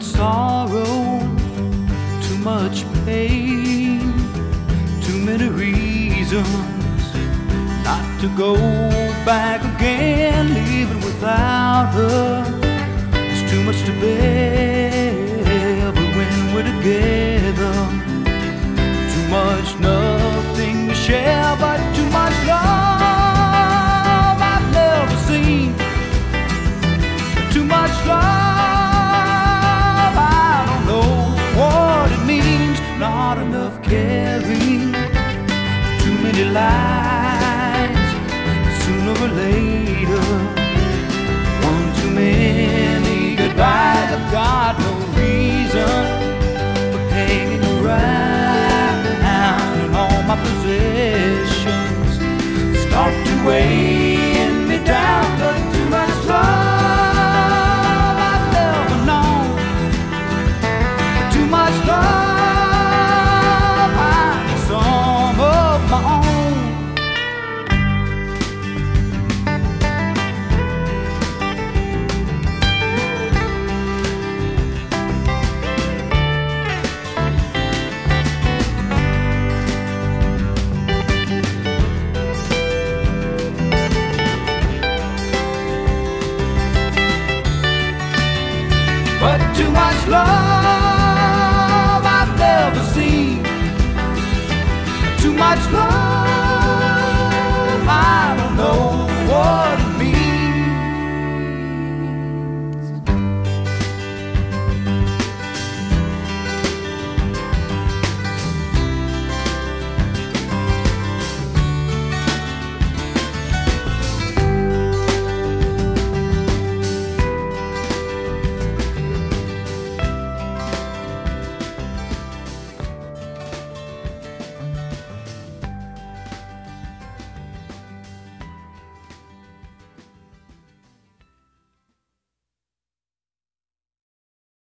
much sorrow, too much pain, too many reasons not to go back lies. Sooner or later, one too many goodbyes. I've got no reason for hanging around, and all my possessions start to weigh but too much love